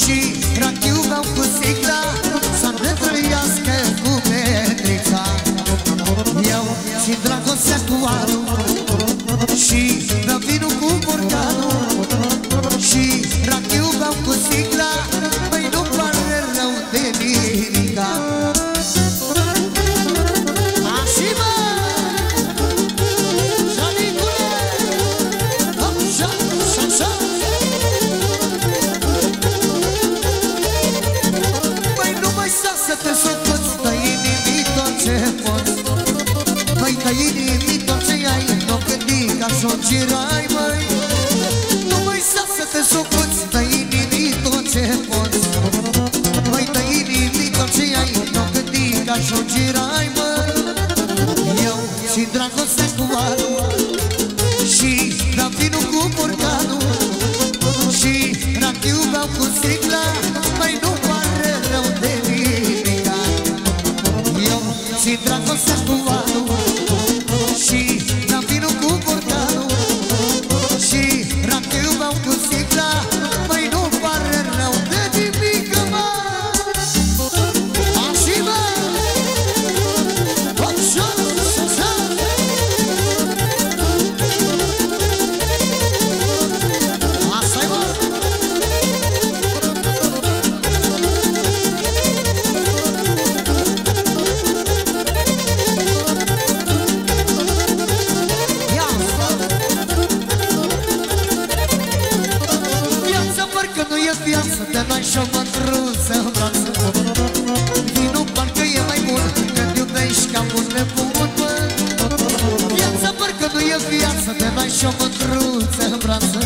și rachiugau cu sticla Să ne trăiască cu Petrița. Eu și dragostea cu alu ca și-o girai, mă Eu și dragostea cu valul Și rafinul cu borcanul. Și rachiu beau cu sticla Mai nu pare rău de nimica Eu și dragostea cu valul și o mândruță în brață